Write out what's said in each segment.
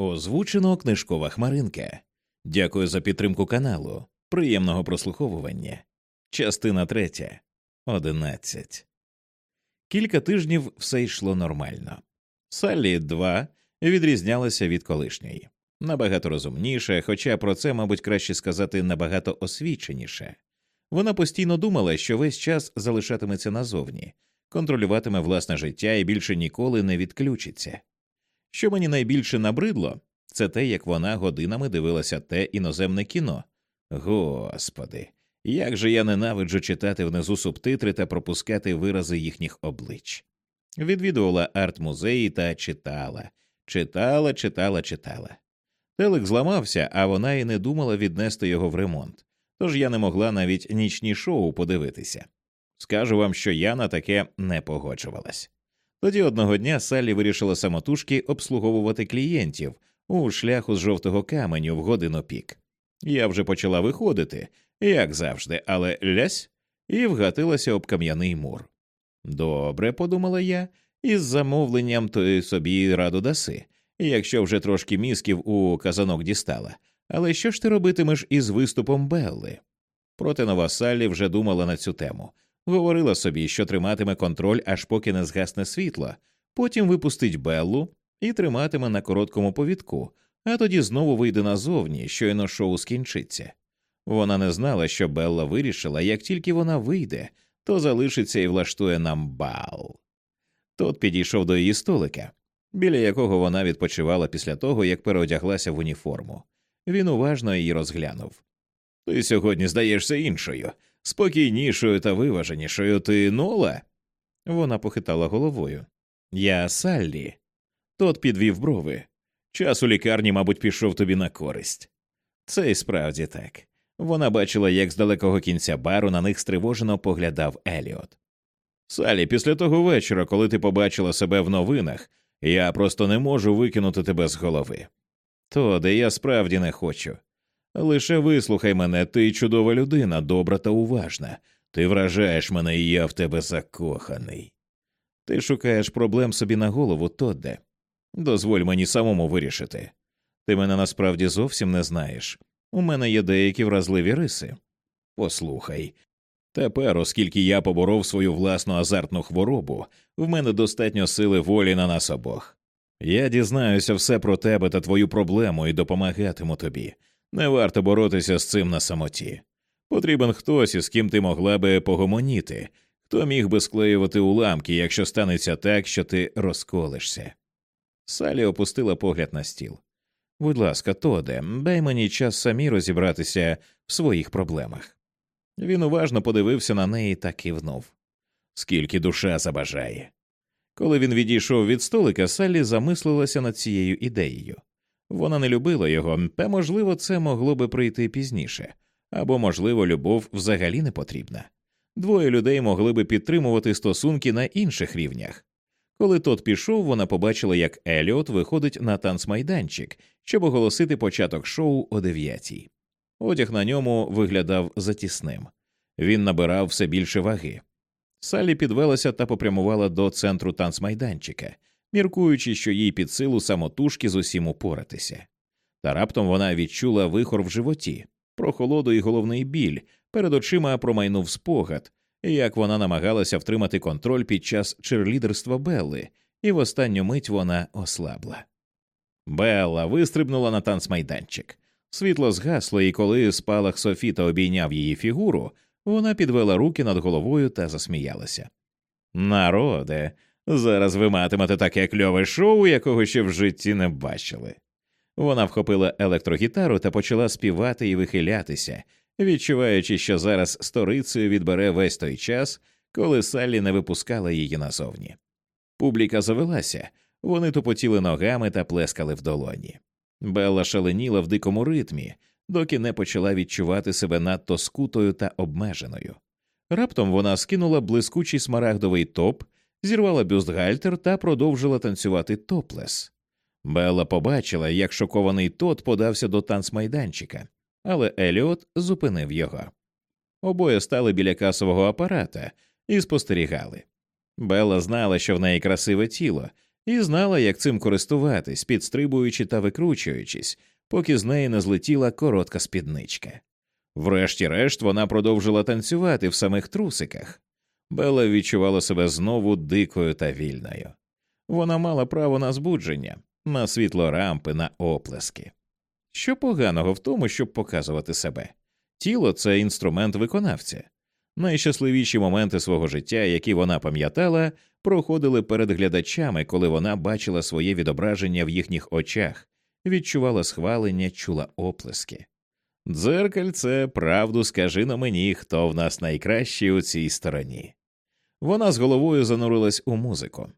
Озвучено книжкова хмаринка. Дякую за підтримку каналу. Приємного прослуховування. Частина третя. Одинадцять. Кілька тижнів все йшло нормально. Саллі 2 відрізнялася від колишньої. Набагато розумніше, хоча про це, мабуть, краще сказати набагато освіченіше. Вона постійно думала, що весь час залишатиметься назовні, контролюватиме власне життя і більше ніколи не відключиться. Що мені найбільше набридло, це те, як вона годинами дивилася те іноземне кіно. Господи, як же я ненавиджу читати внизу субтитри та пропускати вирази їхніх облич. Відвідувала арт-музеї та читала, читала, читала, читала. Телек зламався, а вона і не думала віднести його в ремонт, тож я не могла навіть нічні шоу подивитися. Скажу вам, що я на таке не погоджувалась. Тоді одного дня Саллі вирішила самотужки обслуговувати клієнтів у шляху з жовтого каменю в годину пік. Я вже почала виходити, як завжди, але лясь і вгатилася об кам'яний мур. Добре, подумала я, із замовленням ти собі раду даси, якщо вже трошки мізків у казанок дістала. Але що ж ти робитимеш із виступом Белли? Проте нова Саллі вже думала на цю тему, говорила собі, що триматиме контроль, аж поки не згасне світло, потім випустить Беллу і триматиме на короткому повідку, а тоді знову вийде назовні, щойно шоу скінчиться. Вона не знала, що Белла вирішила, як тільки вона вийде, то залишиться і влаштує нам бал. Тот підійшов до її столика, біля якого вона відпочивала після того, як переодяглася в уніформу. Він уважно її розглянув. Ти сьогодні здаєшся іншою, спокійнішою та виваженішою ти нола? Вона похитала головою. Я Саллі. Тот підвів брови. Час у лікарні, мабуть, пішов тобі на користь. Це і справді так. Вона бачила, як з далекого кінця бару на них стривожено поглядав Еліот. Салі, після того вечора, коли ти побачила себе в новинах, я просто не можу викинути тебе з голови. То, я справді не хочу. Лише вислухай мене, ти чудова людина, добра та уважна. Ти вражаєш мене, і я в тебе закоханий. Ти шукаєш проблем собі на голову, Тодде. Дозволь мені самому вирішити. Ти мене насправді зовсім не знаєш. У мене є деякі вразливі риси. Послухай. Тепер, оскільки я поборов свою власну азартну хворобу, в мене достатньо сили волі на нас обох. Я дізнаюся все про тебе та твою проблему і допомагатиму тобі. Не варто боротися з цим на самоті. Потрібен хтось, із ким ти могла би погомоніти, хто міг би склеювати уламки, якщо станеться так, що ти розколишся. Салі опустила погляд на стіл. Будь ласка, Тоде, дай мені час самі розібратися в своїх проблемах. Він уважно подивився на неї та кивнув. Скільки душа забажає. Коли він відійшов від столика, Саллі замислилася над цією ідеєю. Вона не любила його, та, можливо, це могло би прийти пізніше, або, можливо, любов взагалі не потрібна. Двоє людей могли би підтримувати стосунки на інших рівнях. Коли тот пішов, вона побачила, як Еліот виходить на танцмайданчик, щоб оголосити початок шоу о дев'ятій. Одяг на ньому виглядав затісним. Він набирав все більше ваги. Салі підвелася та попрямувала до центру танцмайданчика, міркуючи, що їй під силу самотужки з усім упоратися. Та раптом вона відчула вихор в животі, прохолоду і головний біль, перед очима промайнув спогад, як вона намагалася втримати контроль під час черлідерства Белли, і в останню мить вона ослабла. Белла вистрибнула на танцмайданчик. Світло згасло, і коли спалах Софіта обійняв її фігуру, вона підвела руки над головою та засміялася. Народе, зараз ви матимете таке кльове шоу, якого ще в житті не бачили. Вона вхопила електрогітару та почала співати і вихилятися, відчуваючи, що зараз сторицею відбере весь той час, коли Саллі не випускала її назовні. Публіка завелася, вони тупотіли ногами та плескали в долоні. Белла шаленіла в дикому ритмі, доки не почала відчувати себе надто скутою та обмеженою. Раптом вона скинула блискучий смарагдовий топ, зірвала бюстгальтер та продовжила танцювати топлес. Белла побачила, як шокований тот подався до танцмайданчика, але Еліот зупинив його. Обоє стали біля касового апарата і спостерігали. Белла знала, що в неї красиве тіло, і знала, як цим користуватись, підстрибуючи та викручуючись, поки з неї не злетіла коротка спідничка. Врешті-решт вона продовжила танцювати в самих трусиках. Бела відчувала себе знову дикою та вільною. Вона мала право на збудження, на світло рампи, на оплески. Що поганого в тому, щоб показувати себе? Тіло це інструмент виконавця. Найщасливіші моменти свого життя, які вона пам'ятала, проходили перед глядачами, коли вона бачила своє відображення в їхніх очах, відчувала схвалення, чула оплески. Дзеркальце, правду скажи на мені, хто в нас найкращий у цій стороні. Вона з головою занурилась у музику,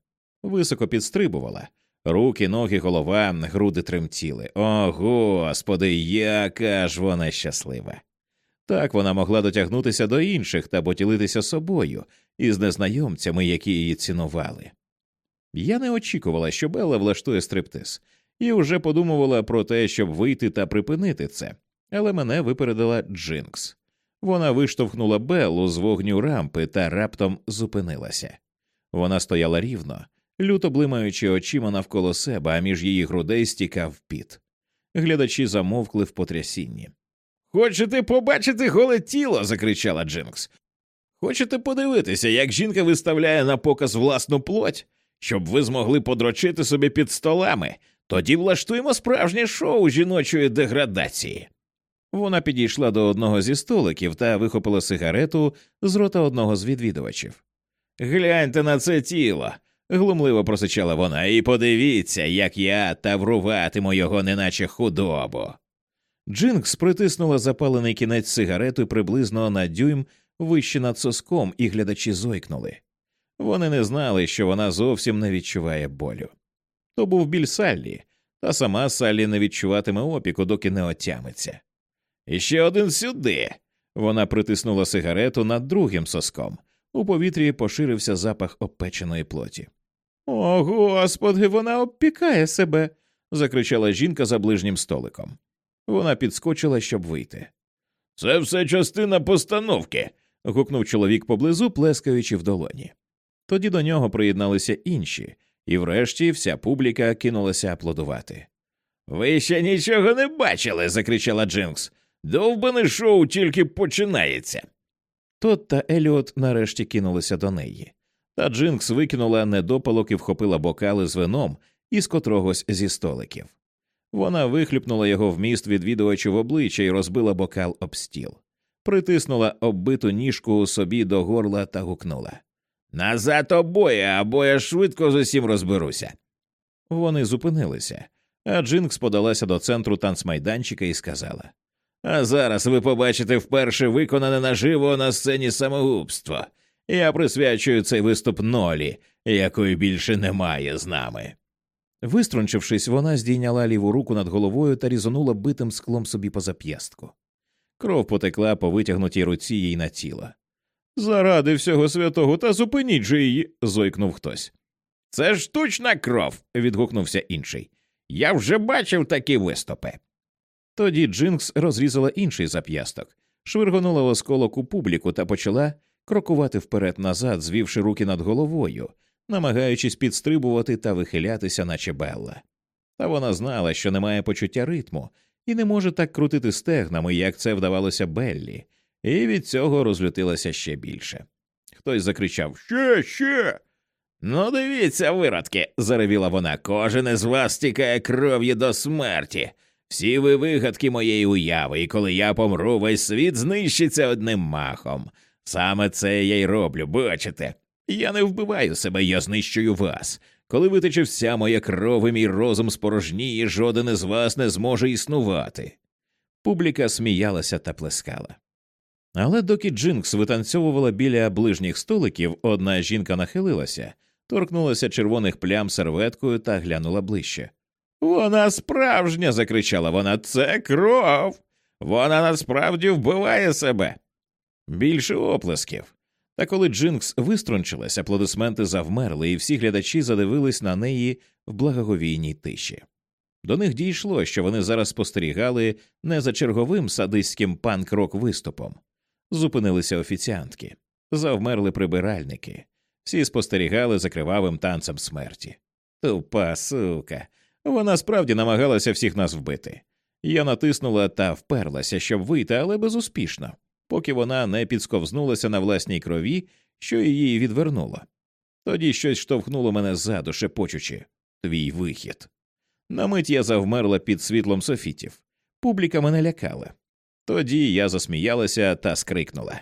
високо підстрибувала, руки, ноги, голова, груди тремтіли. О, господи, яка ж вона щаслива! Так вона могла дотягнутися до інших та поділитися собою із незнайомцями, які її цінували. Я не очікувала, що Белла влаштує стриптиз, і вже подумувала про те, щоб вийти та припинити це, але мене випередила Джинкс. Вона виштовхнула Беллу з вогню рампи та раптом зупинилася. Вона стояла рівно, люто блимаючи очима навколо себе, а між її грудей стікав піт. Глядачі замовкли в потрясінні. Хочете побачити голе тіло? закричала Джинкс. Хочете подивитися, як жінка виставляє на показ власну плоть, щоб ви змогли подрочити собі під столами, тоді влаштуємо справжнє шоу жіночої деградації. Вона підійшла до одного зі столиків та вихопила сигарету з рота одного з відвідувачів. Гляньте на це тіло, глумливо просичала вона, і подивіться, як я тавруватиму його, неначе худобу. Джинкс притиснула запалений кінець сигарети приблизно на дюйм вище над соском, і глядачі зойкнули. Вони не знали, що вона зовсім не відчуває болю. То був біль Саллі, та сама Саллі не відчуватиме опіку, доки не отямиться. І ще один сюди. Вона притиснула сигарету над другим соском. У повітрі поширився запах опеченої плоті. О, господи, вона обпікає себе. закричала жінка за ближнім столиком. Вона підскочила, щоб вийти. Це все частина постановки. гукнув чоловік поблизу, плескаючи в долоні. Тоді до нього приєдналися інші, і врешті вся публіка кинулася аплодувати. Ви ще нічого не бачили. закричала Джинкс. Довбане шоу тільки починається. Тот та Еліот нарешті кинулися до неї. Та Джинкс викинула недопалок і вхопила бокали з вином із котрогось зі столиків. Вона вихлюпнула його в міст відвідувачів обличчя і розбила бокал об стіл, притиснула оббиту ніжку собі до горла та гукнула Назад обоє, або я швидко з усім розберуся. Вони зупинилися, а Джинкс подалася до центру танцмайданчика і сказала А зараз ви побачите вперше виконане наживо на сцені самогубство. Я присвячую цей виступ нолі, якої більше немає з нами. Виструнчившись, вона здійняла ліву руку над головою та різонула битим склом собі по зап'ястку. Кров потекла по витягнутій руці їй на тіло. Заради всього святого, та зупиніть же її. зойкнув хтось. Це штучна кров. відгукнувся інший. Я вже бачив такі виступи. Тоді Джинкс розрізала інший зап'ясток, швиргонула осколок у публіку та почала крокувати вперед назад, звівши руки над головою, намагаючись підстрибувати та вихилятися, наче Белла. Та вона знала, що немає почуття ритму і не може так крутити стегнами, як це вдавалося Беллі, і від цього розлютилася ще більше. Хтось закричав Ще, ще. Ну, дивіться, виродки, заревіла вона. Кожен із вас тікає кров'ю до смерті. Всі ви вигадки моєї уяви, і коли я помру, весь світ знищиться одним махом. Саме це я й роблю, бачите? Я не вбиваю себе, я знищую вас. Коли витече вся моя кров і мій розум спорожніє, жоден із вас не зможе існувати. Публіка сміялася та плескала. Але доки Джинкс витанцьовувала біля ближніх столиків, одна жінка нахилилася, торкнулася червоних плям серветкою та глянула ближче. Вона справжня. закричала вона. Це кров. Вона насправді вбиває себе. Більше оплесків. Та коли Джинкс виструнчилась, аплодисменти завмерли, і всі глядачі задивились на неї в благоговійній тиші. До них дійшло, що вони зараз спостерігали не за черговим садистським панк-рок виступом. Зупинилися офіціантки, завмерли прибиральники, всі спостерігали за кривавим танцем смерті. Тупа сука. Вона справді намагалася всіх нас вбити. Я натиснула та вперлася, щоб вийти, але безуспішно, поки вона не підсковзнулася на власній крові, що її відвернуло. Тоді щось штовхнуло мене ззаду, шепочучи твій вихід. На мить я завмерла під світлом софітів. Публіка мене лякала. Тоді я засміялася та скрикнула.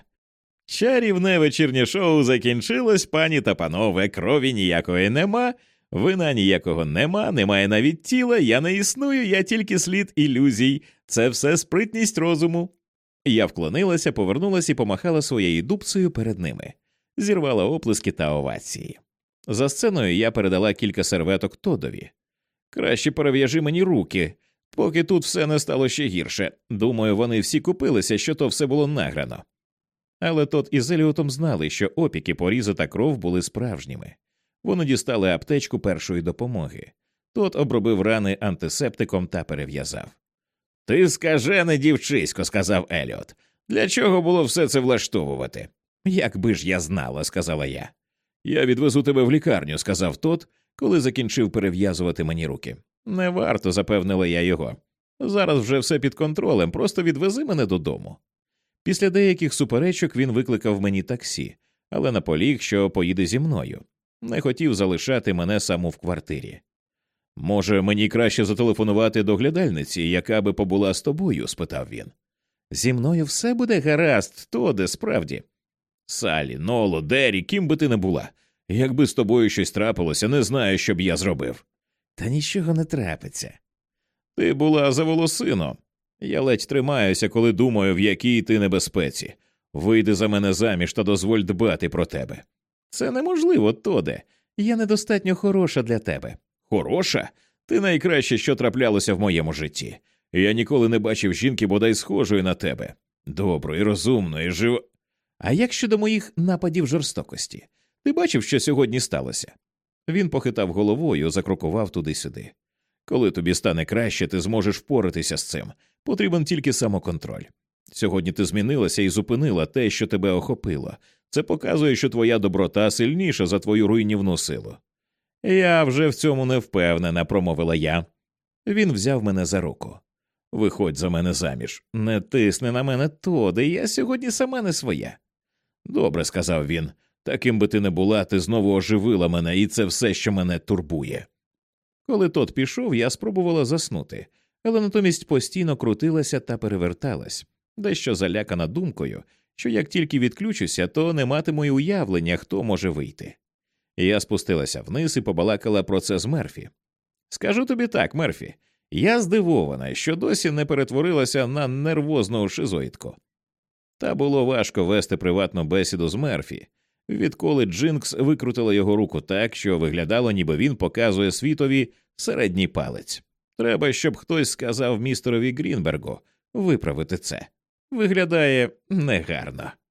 Чарівне вечірнє шоу закінчилось, пані та панове, крові ніякої нема, вина ніякого нема, немає навіть тіла, я не існую, я тільки слід ілюзій, це все спритність розуму. Я вклонилася, повернулася і помахала своєю дубцею перед ними, зірвала оплески та овації. За сценою я передала кілька серветок Тодові. Краще перев'яжи мені руки, поки тут все не стало ще гірше. Думаю, вони всі купилися, що то все було награно. Але тот із Еліотом знали, що опіки, порізи та кров були справжніми. Вони дістали аптечку першої допомоги. Тот обробив рани антисептиком та перев'язав. Ти скажене, дівчисько, сказав Еліот. Для чого було все це влаштовувати? Як би ж я знала, сказала я. Я відвезу тебе в лікарню, сказав тот, коли закінчив перев'язувати мені руки. Не варто, запевнила я його. Зараз вже все під контролем, просто відвези мене додому. Після деяких суперечок він викликав мені таксі, але наполіг, що поїде зі мною. Не хотів залишати мене саму в квартирі. Може, мені краще зателефонувати до глядальниці, яка би побула з тобою? спитав він. Зі мною все буде гаразд, то де справді. Салі, Ноло, Дері, ким би ти не була. Якби з тобою щось трапилося, не знаю, що б я зробив. Та нічого не трапиться. Ти була за волосино. Я ледь тримаюся, коли думаю, в якій ти небезпеці. Вийди за мене заміж та дозволь дбати про тебе. Це неможливо, Тоде. Я недостатньо хороша для тебе. Хороша? Ти найкраще, що траплялося в моєму житті. Я ніколи не бачив жінки бодай схожої на тебе. Доброї, розумної, жив. А як щодо моїх нападів жорстокості? Ти бачив, що сьогодні сталося? Він похитав головою, закрокував туди-сюди. Коли тобі стане краще, ти зможеш впоратися з цим. Потрібен тільки самоконтроль. Сьогодні ти змінилася і зупинила те, що тебе охопило. Це показує, що твоя доброта сильніша за твою руйнівну силу. Я вже в цьому не впевнена, промовила я. Він взяв мене за руку. Виходь за мене заміж. Не тисни на мене Тоде, я сьогодні сама не своя. Добре, сказав він. Таким би ти не була, ти знову оживила мене, і це все, що мене турбує. Коли тот пішов, я спробувала заснути, але натомість постійно крутилася та переверталась, дещо залякана думкою, що як тільки відключуся, то не матиму й уявлення, хто може вийти. Я спустилася вниз і побалакала про це з Мерфі. Скажу тобі так, Мерфі, я здивована, що досі не перетворилася на нервозну шизоїдку. Та було важко вести приватну бесіду з Мерфі, відколи Джинкс викрутила його руку так, що виглядало, ніби він показує світові середній палець. Треба, щоб хтось сказав містерові Грінбергу виправити це. Виглядає негарно.